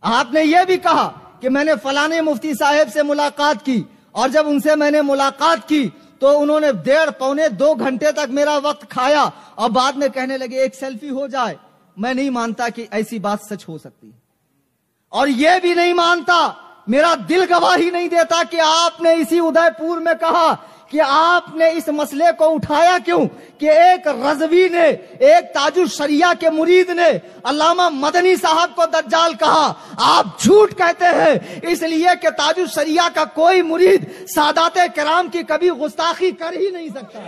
آپ نے یہ بھی کہا کہ میں نے فلانے مفتی صاحب سے ملاقات کی اور جب ان سے میں نے ملاقات کی تو انہوں نے ڈیڑھ پونے دو گھنٹے تک میرا وقت کھایا اور بعد میں کہنے لگے ایک سیلفی ہو جائے۔ میں نہیں مانتا کہ ایسی بات سچ ہو سکتی۔ اور یہ بھی نہیں مانتا، میرا دل گواہی نہیں دیتا کہ آپ نے اسی ادے پور میں کہا کہ آپ نے اس مسئلے کو اٹھایا کیوں کہ ایک رضوی نے، ایک تاج الشریعہ کے مرید نے علامہ مدنی صاحب کو دجال کہا۔ آپ جھوٹ کہتے ہیں، اس لیے کہ تاج الشریعہ کا کوئی مرید سادات کرام کی کبھی گستاخی کر ہی نہیں سکتا۔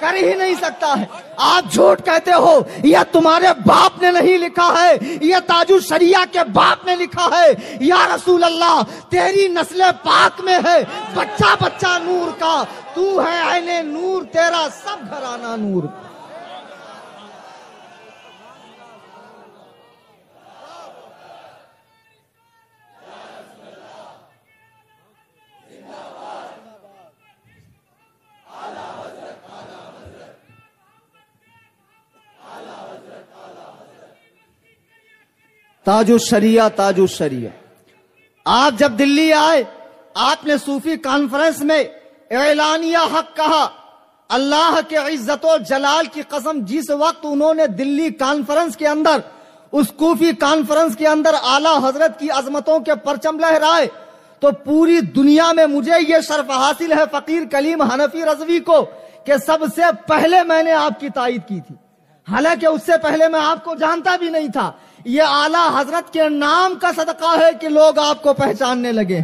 کر ہی نہیں سکتا ہے۔ آپ جھوٹ کہتے ہو یہ تمہارے باپ نے نہیں لکھا ہے یہ تاج الشریعہ کے باپ نے لکھا ہے۔ یا رسول اللہ، تیری نسل پاک میں ہے۔ بچہ بچہ نور کا، تو ہے عین نور، تیرا سب گھرانہ نور۔ تاج الشریعہ تاج الشریعہ۔ آپ جب دلی آئے، آپ نے صوفی کانفرنس میں اعلانیہ حق کہا، اللہ کے عزت و جلال کی قسم، جس وقت انہوں نے دلی کانفرنس کے اندر، اس کوفی کانفرنس کے اندر اعلی حضرت کی عظمتوں کے پرچم لہرائے، تو پوری دنیا میں مجھے یہ شرف حاصل ہے فقیر کلیم حنفی رضوی کو، کہ سب سے پہلے میں نے آپ کی تائید کی تھی۔ حالانکہ اس سے پہلے میں آپ کو جانتا بھی نہیں تھا۔ یہ اعلی حضرت کے نام کا صدقہ ہے کہ لوگ آپ کو پہچاننے لگے۔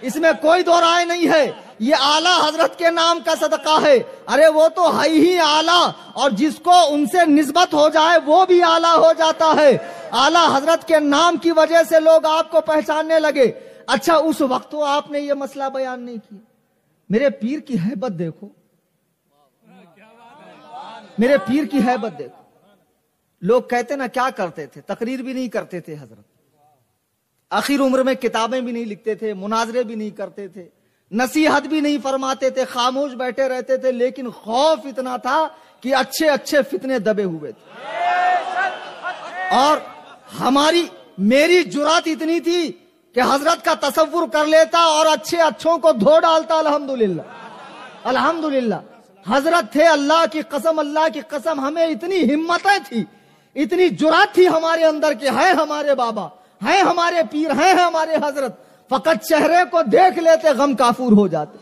اس میں کوئی دو رائے نہیں ہے۔ یہ اعلی حضرت کے نام کا صدقہ ہے۔ ارے وہ تو ہے ہی اعلی۔ اور جس کو ان سے نسبت ہو جائے، وہ بھی اعلی ہو جاتا ہے۔ اعلی حضرت کے نام کی وجہ سے لوگ آپ کو پہچاننے لگے۔ اچھا اس وقت تو آپ نے یہ مسئلہ بیان نہیں کیا۔ میرے پیر کی حیبت دیکھو۔ میرے پیر کی حیبت دیکھو۔ لوگ کہتے نا کیا کرتے تھے؟ تقریر بھی نہیں کرتے تھے حضرت۔ آخر عمر میں کتابیں بھی نہیں لکھتے تھے، مناظرے بھی نہیں کرتے تھے، نصیحت بھی نہیں فرماتے تھے، خاموش بیٹھے رہتے تھے، لیکن خوف اتنا تھا کہ اچھے اچھے فتنے دبے ہوئے تھے۔ اور ہماری، میری جرات اتنی تھی کہ حضرت کا تصور کر لیتا اور اچھے اچھوں کو دھو ڈالتا، الحمدللہ۔ الحمدللہ۔ حضرت تھے اللہ کی قسم، اللہ کی قسم، ہمیں اتنی ہمتیں تھی اتنی جرات تھی ہمارے اندر کہ ہے ہمارے بابا ہیں ہمارے پیر ہیں ہمارے حضرت، فقط چہرے کو دیکھ لیتے غم کافور ہو جاتے۔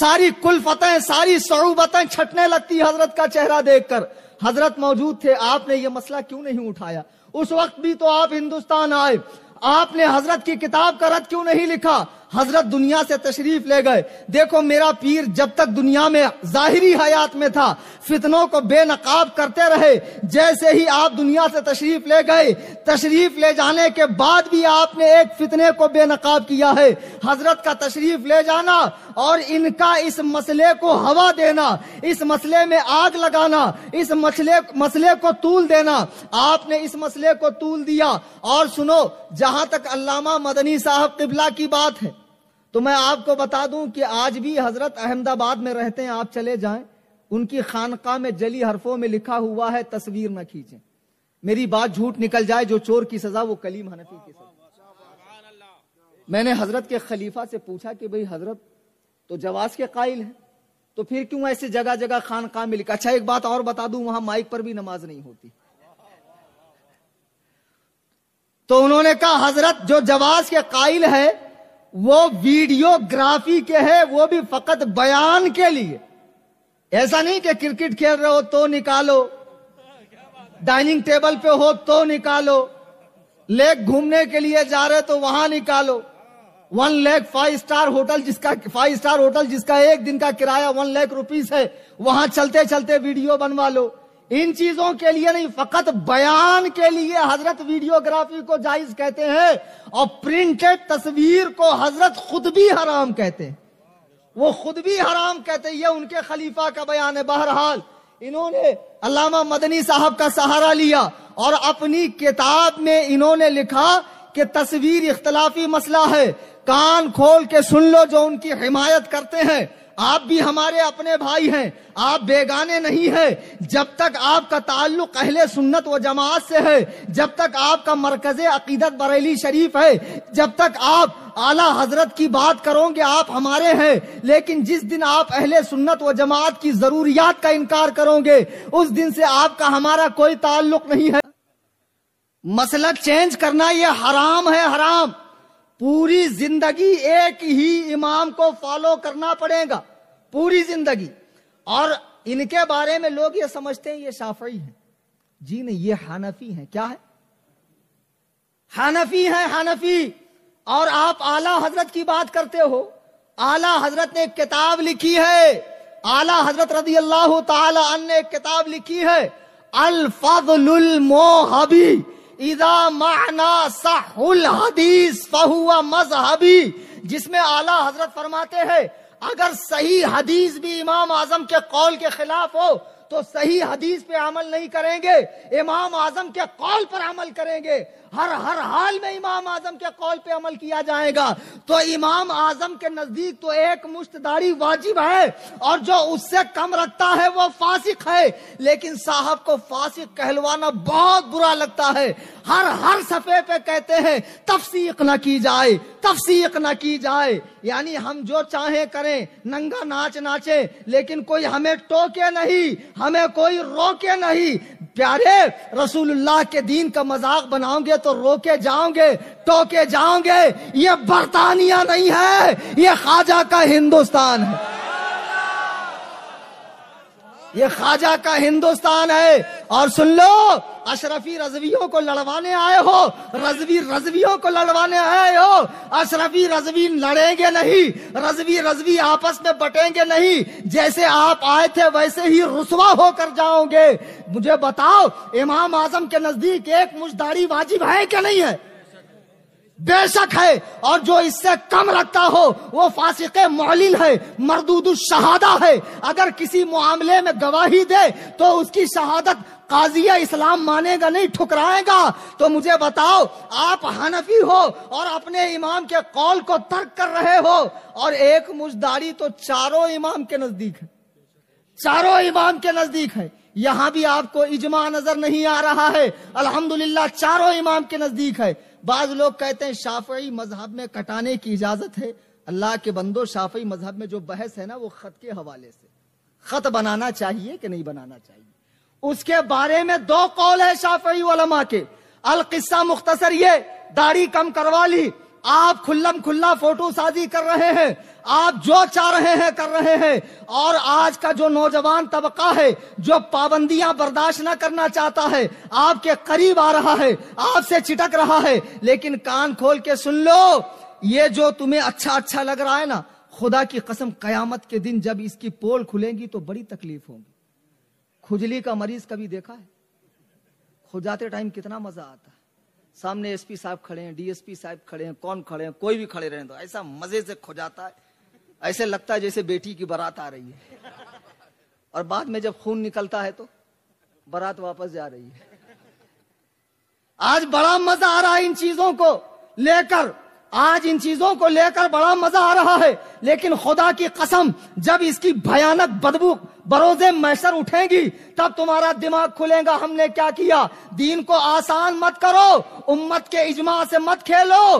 ساری کل فتح ساری صعوبتیں چھٹنے لگتی حضرت کا چہرہ دیکھ کر۔ حضرت موجود تھے، آپ نے یہ مسئلہ کیوں نہیں اٹھایا؟ اس وقت بھی تو آپ ہندوستان آئے۔ آپ نے حضرت کی کتاب کا رد کیوں نہیں لکھا؟ حضرت دنیا سے تشریف لے گئے۔ دیکھو میرا پیر جب تک دنیا میں ظاہری حیات میں تھا، فتنوں کو بے نقاب کرتے رہے۔ جیسے ہی آپ دنیا سے تشریف لے گئے، تشریف لے جانے کے بعد بھی آپ نے ایک فتنے کو بے نقاب کیا ہے۔ حضرت کا تشریف لے جانا اور ان کا اس مسئلے کو ہوا دینا، اس مسئلے میں آگ لگانا، اس مسئلے مسئلے کو طول دینا۔ آپ نے اس مسئلے کو طول دیا۔ اور سنو، جہاں تک علامہ مدنی صاحب قبلہ کی بات ہے تو میں آپ کو بتا دوں کہ آج بھی حضرت احمد آباد میں رہتے ہیں، آپ چلے جائیں۔ ان کی خانقاہ میں جلی حرفوں میں لکھا ہوا ہے، تصویر نہ کھینچیں۔ میری بات جھوٹ نکل جائے، جو چور کی سزا، وہ کلیم حنفی کی سزا۔ میں نے حضرت کے خلیفہ سے پوچھا کہ بھئی حضرت تو جواز کے قائل ہیں۔ تو پھر کیوں ایسے جگہ جگہ خانقاہ میں لکھا؟ اچھا ایک بات اور بتا دوں، وہاں مائک پر بھی نماز نہیں ہوتی۔ تو انہوں نے کہا، حضرت جو جواز کے قائل ہے وہ ویڈیو گرافی کے ہے وہ بھی فقط بیان کے لیے۔ ایسا نہیں کہ کرکٹ کھیل رہے ہو تو نکالو۔ ڈائننگ ٹیبل پہ ہو تو نکالو۔ لیک گھومنے کے لیے جا رہے تو وہاں نکالو۔ One lakh five star hotel جس کا فائیو سٹار ہوٹل جس کا ایک دن کا کرایہ ون لیک روپیز ہے، وہاں چلتے چلتے ویڈیو بنوا لو۔ ان چیزوں کے لیے نہیں، فقط بیان کے لیے حضرت ویڈیوگرافی کو جائز کہتے ہیں اور پرنٹڈ تصویر کو حضرت خود بھی حرام کہتے ہیں۔ وہ خود بھی حرام کہتے ہیں، یہ ان کے خلیفہ کا بیان ہے۔ بہرحال انہوں نے علامہ مدنی صاحب کا سہارا لیا اور اپنی کتاب میں انہوں نے لکھا کہ تصویر اختلافی مسئلہ ہے۔ کان کھول کے سن لو جو ان کی حمایت کرتے ہیں۔ آپ بھی ہمارے اپنے بھائی ہیں۔ آپ بیگانے نہیں ہیں۔ جب تک آپ کا تعلق اہل سنت و جماعت سے ہے، جب تک آپ کا مرکز عقیدت بریلی شریف ہے، جب تک آپ اعلی حضرت کی بات کرو گے، آپ ہمارے ہیں۔ لیکن جس دن آپ اہل سنت و جماعت کی ضروریات کا انکار کرو گے، اس دن سے آپ کا ہمارا کوئی تعلق نہیں ہے۔ مسلک چینج کرنا یہ حرام ہے، حرام۔ پوری زندگی ایک ہی امام کو فالو کرنا پڑے گا، پوری زندگی۔ اور ان کے بارے میں لوگ یہ سمجھتے ہیں، یہ شافعی ہیں۔ جی نہیں، یہ حنفی ہیں۔ کیا ہے؟ حنفی ہیں، حنفی۔ اور آپ اعلی حضرت کی بات کرتے ہو۔ اعلی حضرت نے ایک کتاب لکھی ہے۔ اعلی حضرت رضی اللہ تعالی عنہ نے ایک کتاب لکھی ہے۔ الفضل الموحبی اذا معنا صح الحدیث فہو مذہبی، جس میں اعلی حضرت فرماتے ہیں، اگر صحیح حدیث بھی امام اعظم کے قول کے خلاف ہو تو صحیح حدیث پہ عمل نہیں کریں گے۔ امام اعظم کے قول پر عمل کریں گے۔ ہر ہر حال میں امام اعظم کے قول پہ عمل کیا جائے گا۔ تو امام اعظم کے نزدیک تو ایک مشتداری واجب ہے اور جو اس سے کم رکھتا ہے وہ فاسق ہے۔ لیکن صاحب کو فاسق کہلوانا بہت برا لگتا ہے۔ ہر ہر صفحے پہ کہتے ہیں، تفسیق نہ کی جائے، تفسیق نہ کی جائے۔ یعنی ہم جو چاہیں کریں، ننگا ناچ ناچے، لیکن کوئی ہمیں ٹوکے نہیں۔ ہمیں کوئی روکے نہیں۔ پیارے رسول اللہ کے دین کا مذاق بناؤں گے تو روکے جاؤں گے، ٹوکے جاؤں گے۔ یہ برطانیہ نہیں ہے، یہ خواجہ کا ہندوستان ہے۔ یہ خواجہ کا ہندوستان ہے اور سن لو، اشرفی رضویوں کو لڑوانے آئے ہو، رضوی رضویوں کو لڑوانے آئے ہو، اشرفی رضوی لڑیں گے نہیں، رضوی رضوی آپس میں بٹیں گے نہیں، جیسے آپ آئے تھے ویسے ہی رسوا ہو کر جاؤں گے۔ مجھے بتاؤ، امام اعظم کے نزدیک ایک مجداری واجب ہے کہ نہیں ہے؟ بے شک ہے اور جو اس سے کم رکھتا ہو، وہ فاسق معلل ہے، مردود الشہادہ ہے۔ اگر کسی معاملے میں گواہی دے تو اس کی شہادت قاضی اسلام مانے گا، نہیں ٹھکرائے گا۔ تو مجھے بتاؤ، آپ حنفی ہو اور اپنے امام کے قول کو ترک کر رہے ہو اور ایک مجداری تو چاروں امام کے نزدیک ہے۔ چاروں امام کے نزدیک ہے۔ یہاں بھی آپ کو اجماع نظر نہیں آ رہا ہے۔ الحمدللہ، چاروں امام کے نزدیک ہے۔ بعض لوگ کہتے ہیں شافعی مذہب میں کٹانے کی اجازت ہے۔ اللہ کے بندو شافعی مذہب میں جو بحث ہے نا، وہ خط کے حوالے سے۔ خط بنانا چاہیے کہ نہیں بنانا چاہیے؟ اس کے بارے میں دو قول ہے شافعی علماء کے۔ القصہ مختصر یہ، داڑھی کم کروا لی۔ آپ کھلم کھلا فوٹو سازی کر رہے ہیں، آپ جو چاہ رہے ہیں کر رہے ہیں۔ اور آج کا جو نوجوان طبقہ ہے، جو پابندیاں برداشت نہ کرنا چاہتا ہے، آپ کے قریب آ رہا ہے، آپ سے چٹک رہا ہے۔ لیکن کان کھول کے سن لو، یہ جو تمہیں اچھا اچھا لگ رہا ہے نا، خدا کی قسم قیامت کے دن جب اس کی پول کھلیں گی تو بڑی تکلیف ہوگی۔ کھجلی کا مریض کبھی دیکھا ہے؟ کھجاتے ٹائم کتنا مزہ آتا ہے۔ سامنے ایس پی صاحب کھڑے ہیں، ڈی ایس پی صاحب کھڑے ہیں، کون کھڑے ہیں؟ کوئی بھی کھڑے رہے تو ایسا مزے سے کھجاتا ہے، ایسے لگتا ہے جیسے بیٹی کی بارات آ رہی ہے۔ اور بعد میں جب خون نکلتا ہے تو بارات واپس جا رہی ہے۔ آج بڑا مزہ آ رہا ہے ان چیزوں کو لے کر۔ آج ان چیزوں کو لے کر بڑا مزہ آ رہا ہے، لیکن خدا کی قسم، جب اس کی بھیانک بدبو بروزے میسر اٹھیں گی، تب تمہارا دماغ کھلے گا، ہم نے کیا کیا؟ دین کو آسان مت کرو، امت کے اجماع سے مت کھیلو۔